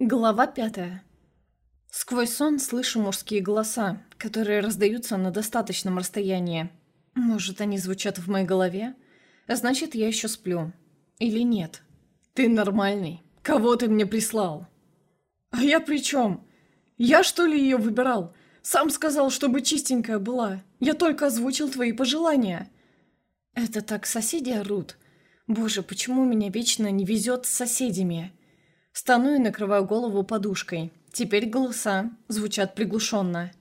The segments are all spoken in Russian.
Глава пятая. Сквозь сон слышу мужские голоса, которые раздаются на достаточном расстоянии. Может, они звучат в моей голове? Значит, я еще сплю. Или нет? Ты нормальный. Кого ты мне прислал? А я при чем? Я что ли ее выбирал? Сам сказал, чтобы чистенькая была. Я только озвучил твои пожелания. Это так соседи орут. Боже, почему меня вечно не везет с соседями? Стану и накрываю голову подушкой. Теперь голоса звучат приглушенно.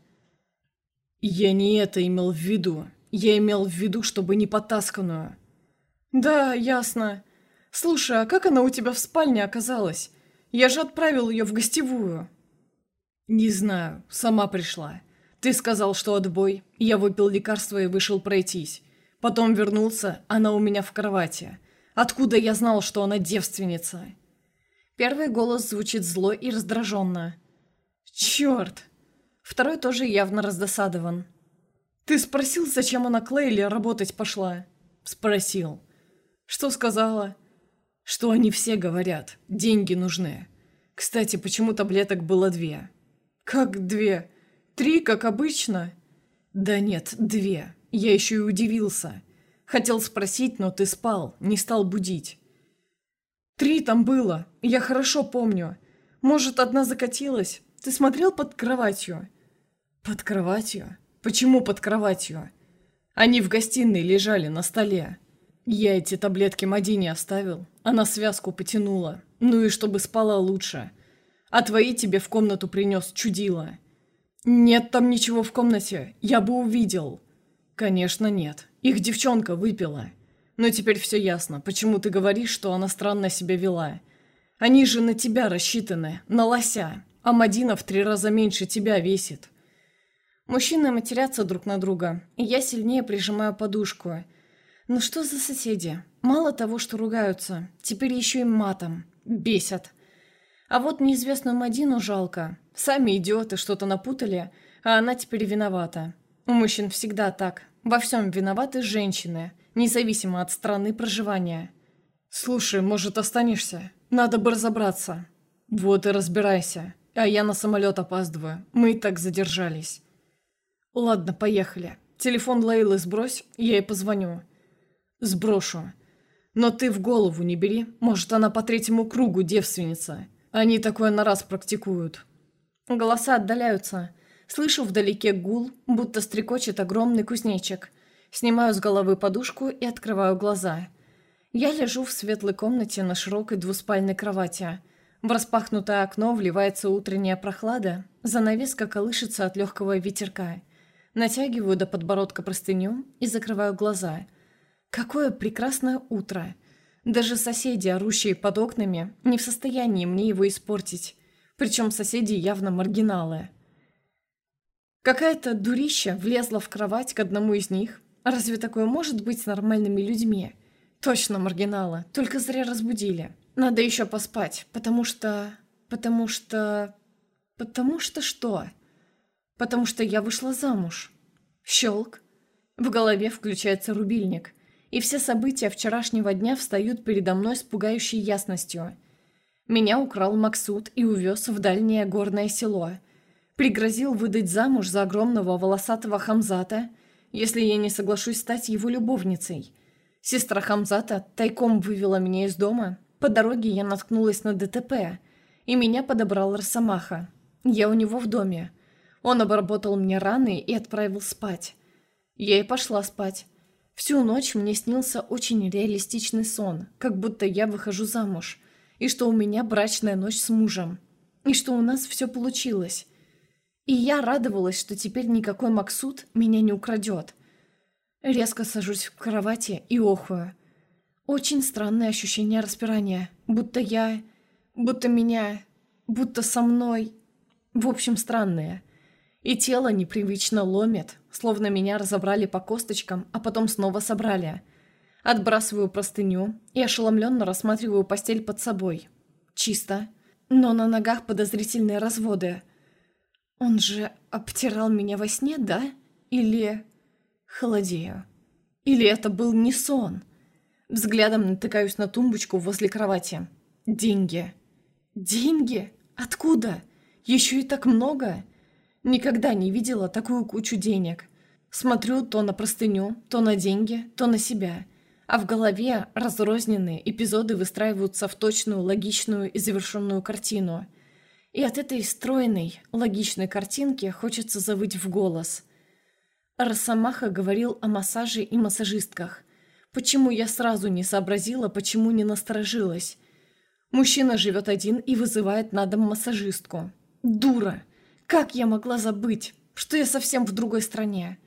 «Я не это имел в виду. Я имел в виду, чтобы не потасканную». «Да, ясно. Слушай, а как она у тебя в спальне оказалась? Я же отправил ее в гостевую». «Не знаю. Сама пришла. Ты сказал, что отбой. Я выпил лекарство и вышел пройтись. Потом вернулся, она у меня в кровати. Откуда я знал, что она девственница?» Первый голос звучит зло и раздраженно. «Черт!» Второй тоже явно раздосадован. «Ты спросил, зачем она к Лейле работать пошла?» «Спросил». «Что сказала?» «Что они все говорят. Деньги нужны. Кстати, почему таблеток было две?» «Как две? Три, как обычно?» «Да нет, две. Я еще и удивился. Хотел спросить, но ты спал, не стал будить». Три там было, я хорошо помню. Может, одна закатилась? Ты смотрел под кроватью?» «Под кроватью? Почему под кроватью?» «Они в гостиной лежали на столе. Я эти таблетки Мадине оставил, она связку потянула. Ну и чтобы спала лучше. А твои тебе в комнату принес чудило». «Нет там ничего в комнате, я бы увидел». «Конечно нет, их девчонка выпила». Но теперь все ясно, почему ты говоришь, что она странно себя вела. Они же на тебя рассчитаны, на лося, а Мадина в три раза меньше тебя весит. Мужчины матерятся друг на друга, и я сильнее прижимаю подушку. Ну что за соседи? Мало того, что ругаются, теперь еще и матом. Бесят. А вот неизвестную Мадину жалко. Сами идиоты что-то напутали, а она теперь виновата. У мужчин всегда так. Во всем виноваты женщины – независимо от страны проживания. «Слушай, может, останешься? Надо бы разобраться». «Вот и разбирайся. А я на самолет опаздываю. Мы и так задержались». «Ладно, поехали. Телефон Лейлы сбрось, я ей позвоню». «Сброшу. Но ты в голову не бери. Может, она по третьему кругу девственница. Они такое на раз практикуют». Голоса отдаляются. Слышу вдалеке гул, будто стрекочет огромный кузнечик – Снимаю с головы подушку и открываю глаза. Я лежу в светлой комнате на широкой двуспальной кровати. В распахнутое окно вливается утренняя прохлада, занавеска колышется от легкого ветерка. Натягиваю до подбородка простыню и закрываю глаза. Какое прекрасное утро! Даже соседи, орущие под окнами, не в состоянии мне его испортить. Причем соседи явно маргиналы. Какая-то дурища влезла в кровать к одному из них, Разве такое может быть с нормальными людьми? Точно маргинала, только зря разбудили. Надо еще поспать, потому что... Потому что... Потому что что? Потому что я вышла замуж. Щелк. В голове включается рубильник, и все события вчерашнего дня встают передо мной с пугающей ясностью. Меня украл Максут и увез в дальнее горное село. Пригрозил выдать замуж за огромного волосатого Хамзата – если я не соглашусь стать его любовницей. Сестра Хамзата тайком вывела меня из дома. По дороге я наткнулась на ДТП, и меня подобрал Росомаха. Я у него в доме. Он обработал мне раны и отправил спать. Я и пошла спать. Всю ночь мне снился очень реалистичный сон, как будто я выхожу замуж, и что у меня брачная ночь с мужем, и что у нас все получилось. И я радовалась, что теперь никакой Максут меня не украдет. Резко сажусь в кровати и охую. Очень странное ощущение распирания. Будто я... Будто меня... Будто со мной... В общем, странное. И тело непривычно ломит, словно меня разобрали по косточкам, а потом снова собрали. Отбрасываю простыню и ошеломленно рассматриваю постель под собой. Чисто. Но на ногах подозрительные разводы. Он же обтирал меня во сне, да? Или... Холодею. Или это был не сон? Взглядом натыкаюсь на тумбочку возле кровати. Деньги. Деньги? Откуда? Еще и так много? Никогда не видела такую кучу денег. Смотрю то на простыню, то на деньги, то на себя. А в голове разрозненные эпизоды выстраиваются в точную, логичную и завершенную картину. И от этой стройной, логичной картинки хочется завыть в голос. Росомаха говорил о массаже и массажистках. Почему я сразу не сообразила, почему не насторожилась? Мужчина живет один и вызывает на дом массажистку. Дура! Как я могла забыть, что я совсем в другой стране?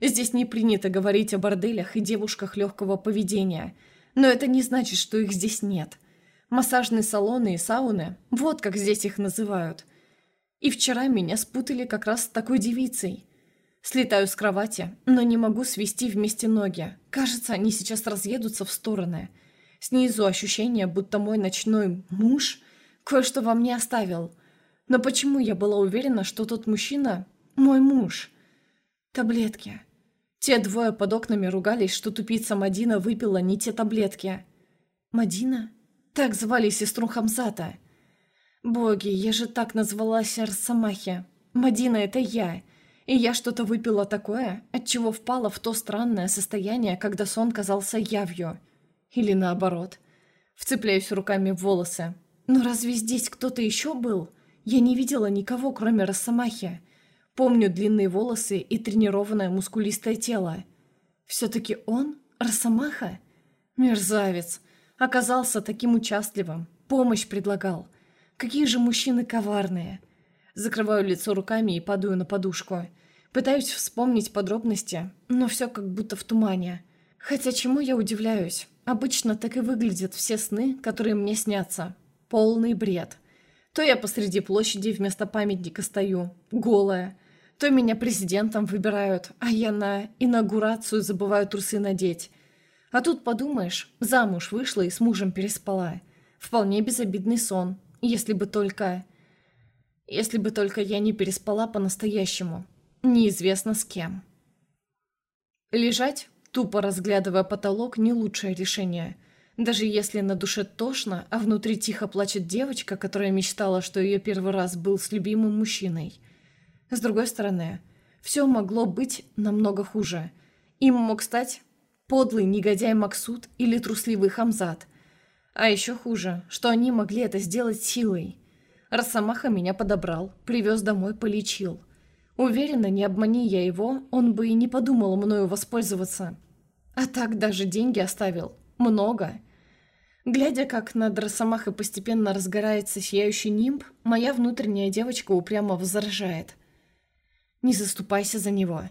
Здесь не принято говорить о борделях и девушках легкого поведения, но это не значит, что их здесь нет. Массажные салоны и сауны, вот как здесь их называют. И вчера меня спутали как раз с такой девицей. Слетаю с кровати, но не могу свести вместе ноги. Кажется, они сейчас разъедутся в стороны. Снизу ощущение, будто мой ночной муж кое-что во мне оставил – но почему я была уверена, что тот мужчина – мой муж? Таблетки. Те двое под окнами ругались, что тупица Мадина выпила не те таблетки. Мадина? Так звали сестру Хамзата. Боги, я же так назвалась Арсамахи. Мадина – это я. И я что-то выпила такое, от чего впала в то странное состояние, когда сон казался явью. Или наоборот. Вцепляюсь руками в волосы. Но разве здесь кто-то еще был? – я не видела никого, кроме Росомахи. Помню длинные волосы и тренированное мускулистое тело. Все-таки он? Росомаха? Мерзавец. Оказался таким участливым. Помощь предлагал. Какие же мужчины коварные. Закрываю лицо руками и падаю на подушку. Пытаюсь вспомнить подробности, но все как будто в тумане. Хотя чему я удивляюсь? Обычно так и выглядят все сны, которые мне снятся. Полный бред. То я посреди площади вместо памятника стою, голая. То меня президентом выбирают, а я на инаугурацию забываю трусы надеть. А тут, подумаешь, замуж вышла и с мужем переспала. Вполне безобидный сон, если бы только... Если бы только я не переспала по-настоящему. Неизвестно с кем. Лежать, тупо разглядывая потолок, не лучшее решение – даже если на душе тошно, а внутри тихо плачет девочка, которая мечтала, что ее первый раз был с любимым мужчиной. С другой стороны, все могло быть намного хуже. Им мог стать подлый негодяй Максут или трусливый Хамзат. А еще хуже, что они могли это сделать силой. Росомаха меня подобрал, привез домой, полечил. Уверена, не обмани я его, он бы и не подумал мною воспользоваться. А так даже деньги оставил. Много. Глядя, как над Росомахой постепенно разгорается сияющий нимб, моя внутренняя девочка упрямо возражает. «Не заступайся за него.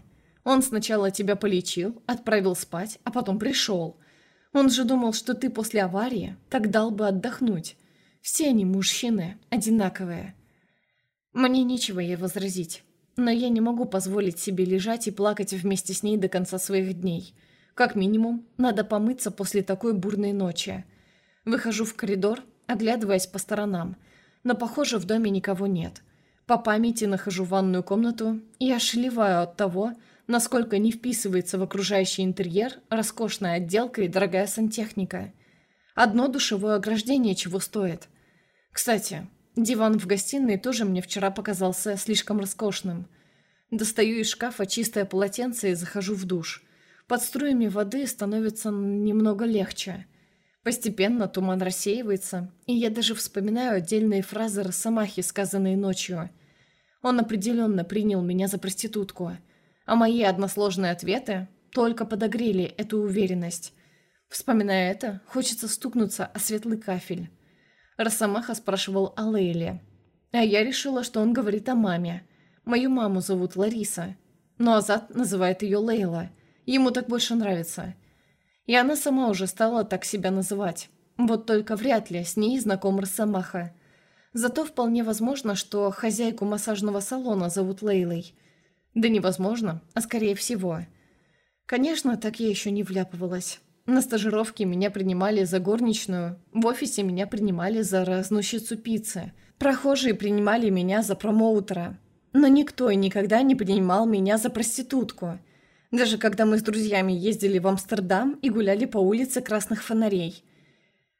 Он сначала тебя полечил, отправил спать, а потом пришел. Он же думал, что ты после аварии так дал бы отдохнуть. Все они мужчины, одинаковые». Мне нечего ей возразить, но я не могу позволить себе лежать и плакать вместе с ней до конца своих дней – как минимум, надо помыться после такой бурной ночи. Выхожу в коридор, оглядываясь по сторонам, но, похоже, в доме никого нет. По памяти нахожу ванную комнату и ошелеваю от того, насколько не вписывается в окружающий интерьер роскошная отделка и дорогая сантехника. Одно душевое ограждение чего стоит. Кстати, диван в гостиной тоже мне вчера показался слишком роскошным. Достаю из шкафа чистое полотенце и захожу в душ – под струями воды становится немного легче. Постепенно туман рассеивается, и я даже вспоминаю отдельные фразы Росомахи, сказанные ночью. Он определенно принял меня за проститутку, а мои односложные ответы только подогрели эту уверенность. Вспоминая это, хочется стукнуться о светлый кафель. Росомаха спрашивал о Лейле, а я решила, что он говорит о маме. Мою маму зовут Лариса, но Азат называет ее Лейла – Ему так больше нравится. И она сама уже стала так себя называть. Вот только вряд ли с ней знаком Росомаха. Зато вполне возможно, что хозяйку массажного салона зовут Лейлой. Да невозможно, а скорее всего. Конечно, так я еще не вляпывалась. На стажировке меня принимали за горничную, в офисе меня принимали за разносчицу пиццы. Прохожие принимали меня за промоутера. Но никто и никогда не принимал меня за проститутку – даже когда мы с друзьями ездили в Амстердам и гуляли по улице красных фонарей.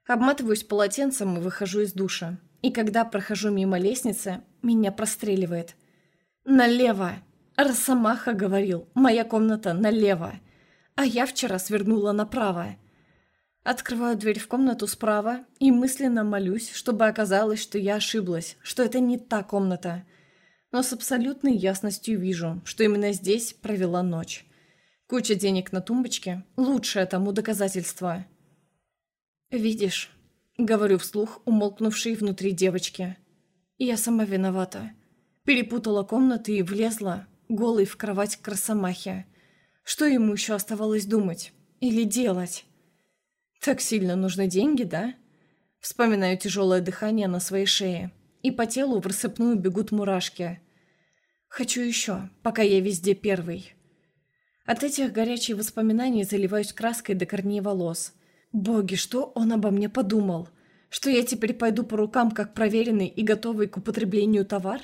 Обматываюсь полотенцем и выхожу из душа. и когда прохожу мимо лестницы, меня простреливает. «Налево!» Росомаха говорил, моя комната налево, а я вчера свернула направо. Открываю дверь в комнату справа и мысленно молюсь, чтобы оказалось, что я ошиблась, что это не та комната. Но с абсолютной ясностью вижу, что именно здесь провела ночь. Куча денег на тумбочке – лучшее тому доказательство. «Видишь», – говорю вслух умолкнувшей внутри девочки. «Я сама виновата. Перепутала комнаты и влезла, голой в кровать к. Что ему еще оставалось думать? Или делать?» Так сильно нужны деньги, да? Вспоминаю тяжелое дыхание на своей шее, и по телу в рассыпную бегут мурашки. Хочу еще, пока я везде первый. От этих горячих воспоминаний заливаюсь краской до корней волос. Боги, что он обо мне подумал? Что я теперь пойду по рукам, как проверенный и готовый к употреблению товар?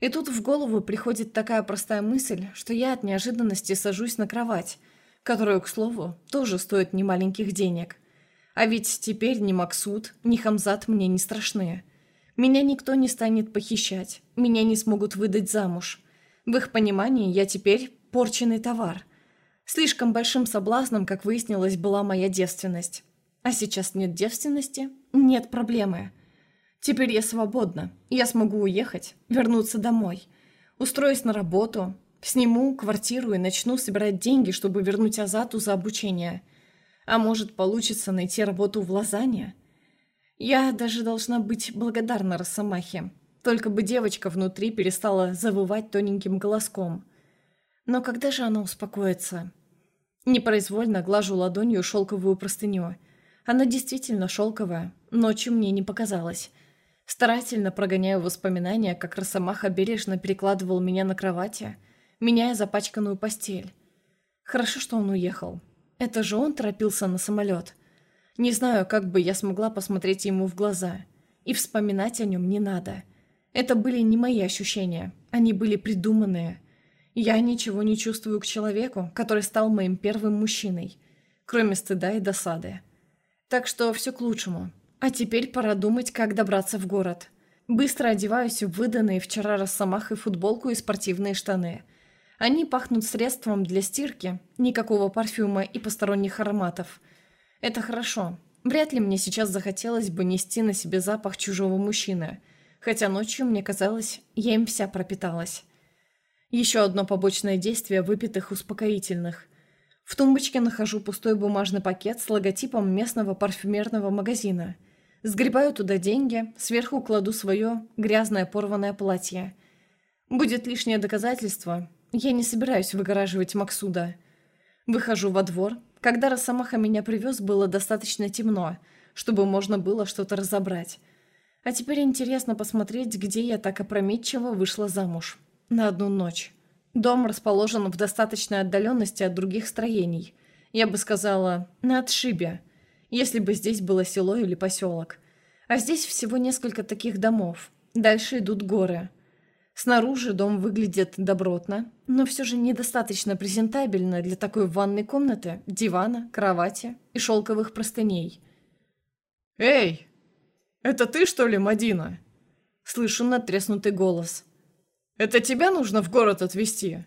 И тут в голову приходит такая простая мысль, что я от неожиданности сажусь на кровать, которую, к слову, тоже стоит немаленьких денег. А ведь теперь ни Максут, ни Хамзат мне не страшны. Меня никто не станет похищать, меня не смогут выдать замуж. В их понимании я теперь порченный товар. Слишком большим соблазном, как выяснилось, была моя девственность. А сейчас нет девственности, нет проблемы. Теперь я свободна, я смогу уехать, вернуться домой. Устроюсь на работу, Сниму квартиру и начну собирать деньги, чтобы вернуть Азату за обучение. А может, получится найти работу в Лозанне? Я даже должна быть благодарна Росомахе. Только бы девочка внутри перестала завывать тоненьким голоском. Но когда же она успокоится? Непроизвольно глажу ладонью шелковую простыню. Она действительно шелковая, ночью мне не показалось. Старательно прогоняю воспоминания, как Росомаха бережно перекладывал меня на кровати – меняя запачканную постель. Хорошо, что он уехал. Это же он торопился на самолет. Не знаю, как бы я смогла посмотреть ему в глаза. И вспоминать о нем не надо. Это были не мои ощущения. Они были придуманные. Я ничего не чувствую к человеку, который стал моим первым мужчиной. Кроме стыда и досады. Так что все к лучшему. А теперь пора думать, как добраться в город. Быстро одеваюсь в выданные вчера росомахой футболку и спортивные штаны – они пахнут средством для стирки, никакого парфюма и посторонних ароматов. Это хорошо. Вряд ли мне сейчас захотелось бы нести на себе запах чужого мужчины, хотя ночью, мне казалось, я им вся пропиталась. Еще одно побочное действие выпитых успокоительных. В тумбочке нахожу пустой бумажный пакет с логотипом местного парфюмерного магазина. Сгребаю туда деньги, сверху кладу свое грязное порванное платье. Будет лишнее доказательство, я не собираюсь выгораживать Максуда. Выхожу во двор. Когда Росомаха меня привез, было достаточно темно, чтобы можно было что-то разобрать. А теперь интересно посмотреть, где я так опрометчиво вышла замуж. На одну ночь. Дом расположен в достаточной отдаленности от других строений. Я бы сказала, на отшибе, если бы здесь было село или поселок. А здесь всего несколько таких домов. Дальше идут горы. Снаружи дом выглядит добротно, но все же недостаточно презентабельно для такой ванной комнаты, дивана, кровати и шелковых простыней. «Эй, это ты, что ли, Мадина?» Слышу надтреснутый голос. «Это тебя нужно в город отвезти?»